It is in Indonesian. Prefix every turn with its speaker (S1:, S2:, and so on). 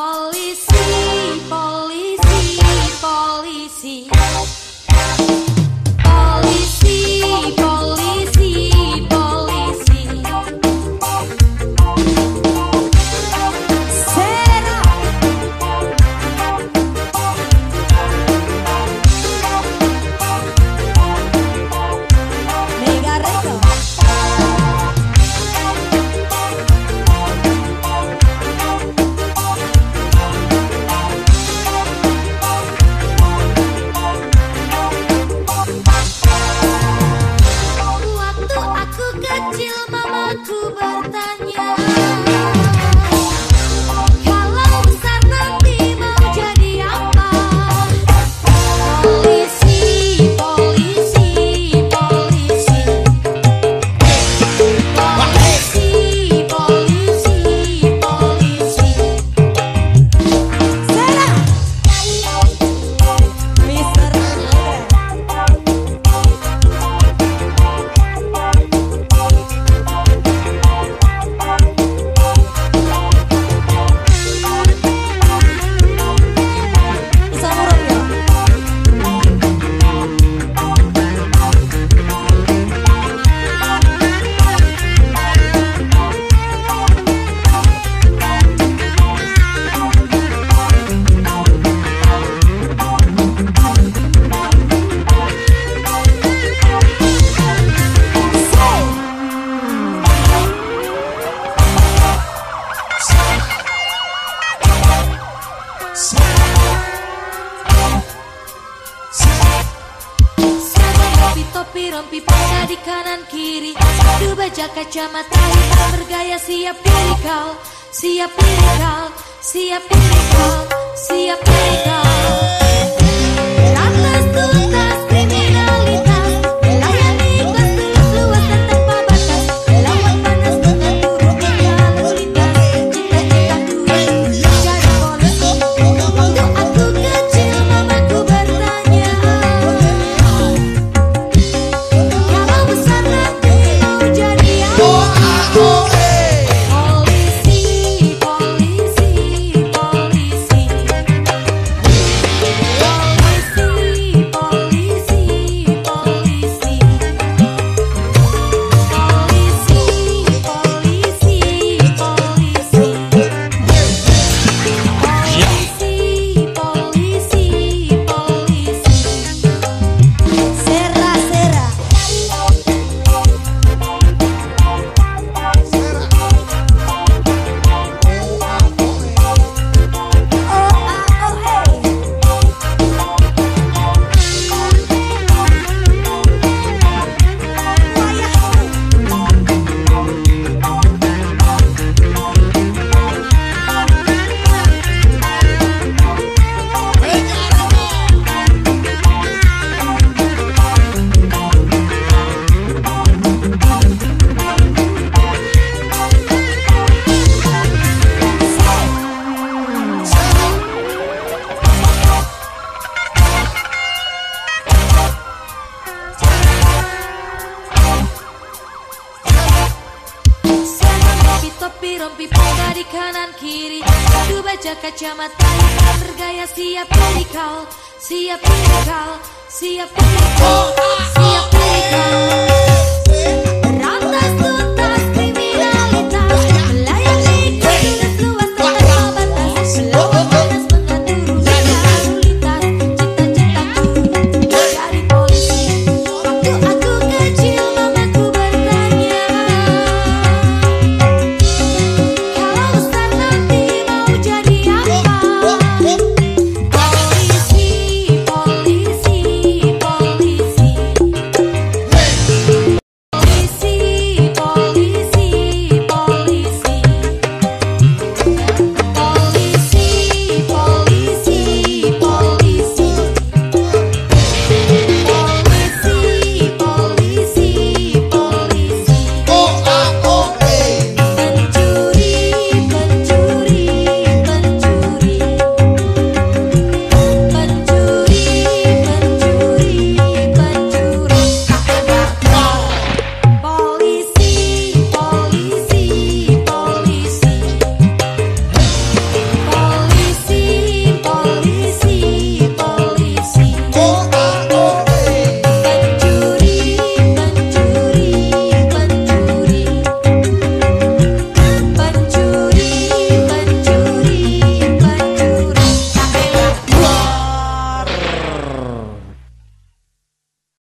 S1: All is rompi pada di kanan kiri. Satu baja kacamata hitam bergaya. Siap pilih kau Siap pilih kau, siap pilih kau, siap pilih kau rompi pada di kanan kiri. Satu baca kacamata hitam bergaya. Siap kau Siap kau, siap kau, siap kau